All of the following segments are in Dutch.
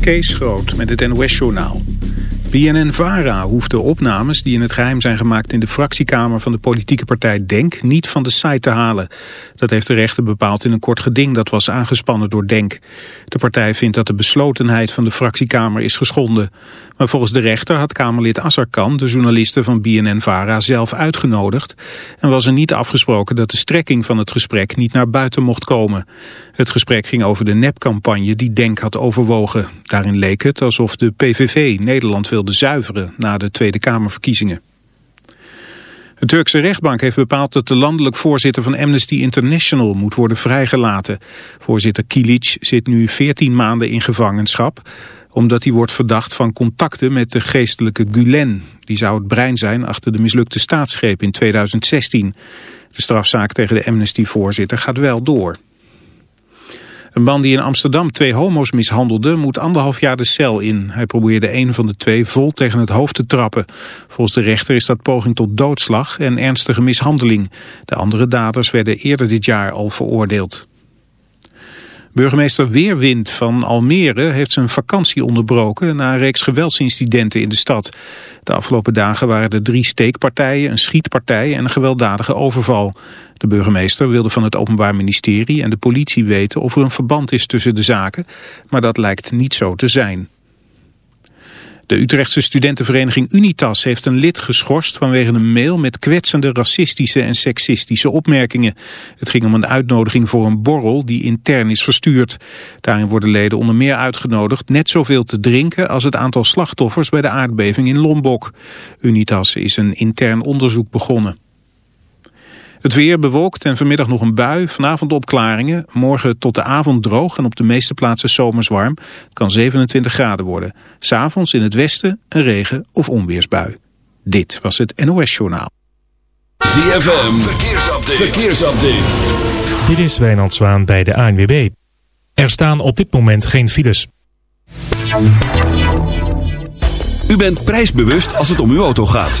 Kees Groot met het NOS-journaal. BNN-VARA hoeft de opnames die in het geheim zijn gemaakt in de fractiekamer van de politieke partij DENK niet van de site te halen. Dat heeft de rechter bepaald in een kort geding dat was aangespannen door DENK. De partij vindt dat de beslotenheid van de fractiekamer is geschonden. Maar volgens de rechter had Kamerlid Azarkan de journalisten van BNN-VARA zelf uitgenodigd en was er niet afgesproken dat de strekking van het gesprek niet naar buiten mocht komen. Het gesprek ging over de nepcampagne die Denk had overwogen. Daarin leek het alsof de PVV Nederland wilde zuiveren na de Tweede Kamerverkiezingen. De Turkse rechtbank heeft bepaald dat de landelijk voorzitter van Amnesty International moet worden vrijgelaten. Voorzitter Kilic zit nu 14 maanden in gevangenschap omdat hij wordt verdacht van contacten met de geestelijke Gulen. Die zou het brein zijn achter de mislukte staatsgreep in 2016. De strafzaak tegen de Amnesty-voorzitter gaat wel door. Een man die in Amsterdam twee homo's mishandelde moet anderhalf jaar de cel in. Hij probeerde een van de twee vol tegen het hoofd te trappen. Volgens de rechter is dat poging tot doodslag en ernstige mishandeling. De andere daders werden eerder dit jaar al veroordeeld. Burgemeester Weerwind van Almere heeft zijn vakantie onderbroken na een reeks geweldsincidenten in de stad. De afgelopen dagen waren er drie steekpartijen, een schietpartij en een gewelddadige overval. De burgemeester wilde van het Openbaar Ministerie en de politie weten of er een verband is tussen de zaken, maar dat lijkt niet zo te zijn. De Utrechtse studentenvereniging Unitas heeft een lid geschorst vanwege een mail met kwetsende racistische en seksistische opmerkingen. Het ging om een uitnodiging voor een borrel die intern is verstuurd. Daarin worden leden onder meer uitgenodigd net zoveel te drinken als het aantal slachtoffers bij de aardbeving in Lombok. Unitas is een intern onderzoek begonnen. Het weer bewolkt en vanmiddag nog een bui. Vanavond opklaringen. Morgen tot de avond droog en op de meeste plaatsen zomers warm. Het kan 27 graden worden. S'avonds in het westen een regen- of onweersbui. Dit was het NOS Journaal. ZFM. Verkeersupdate. Verkeersupdate. Dit is Wijnand Zwaan bij de ANWB. Er staan op dit moment geen files. U bent prijsbewust als het om uw auto gaat.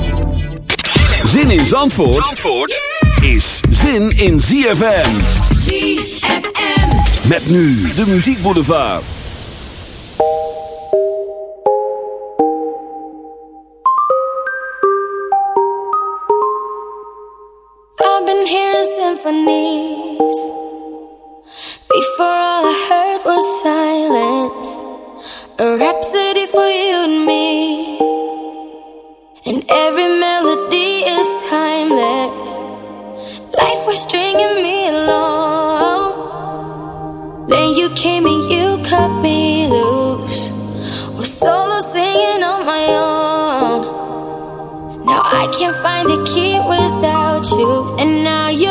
Zin in Zandvoort, Zandvoort is zin in ZFM. ZFM. Met nu de Muziek Boulevard. I've been hearing symphonies. Before all I heard was silence. A rhapsody for you and me. Without you. And now your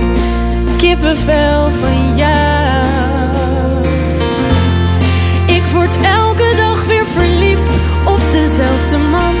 kippenvel van jou. Ik word elke dag weer verliefd op dezelfde man.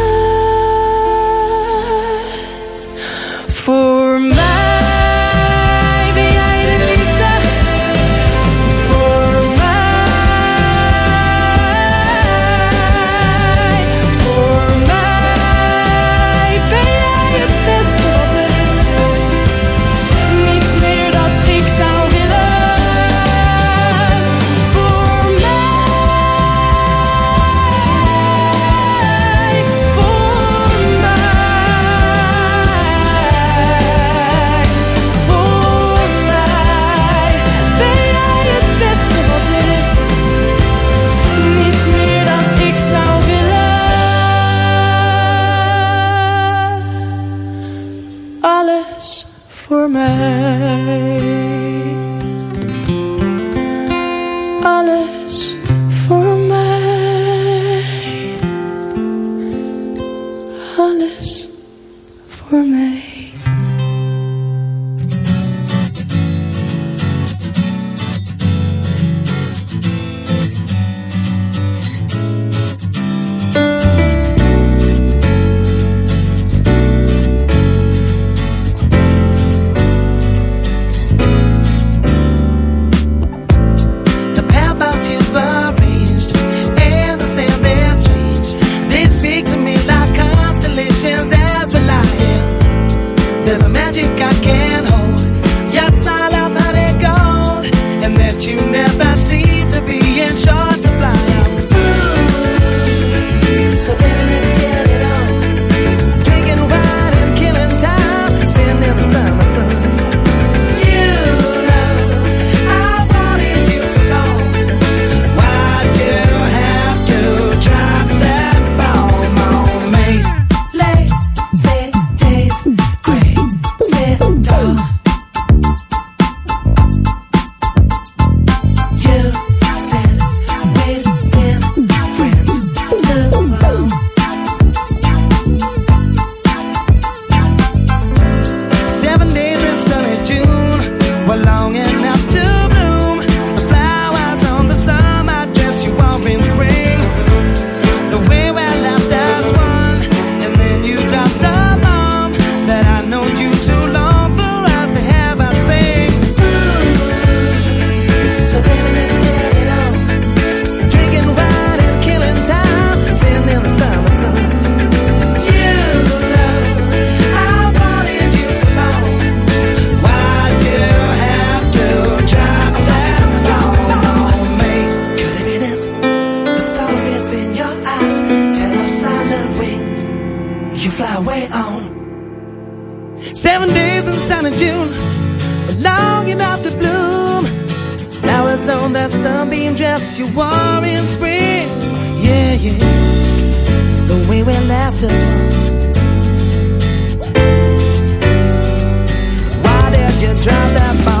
fly away on. Seven days in sunny June, long enough to bloom. Flowers on that sunbeam dress you wore in spring. Yeah, yeah. The way we laughed as one. Why did you drop that ball?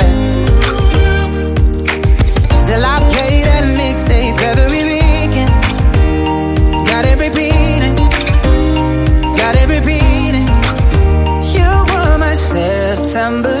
September.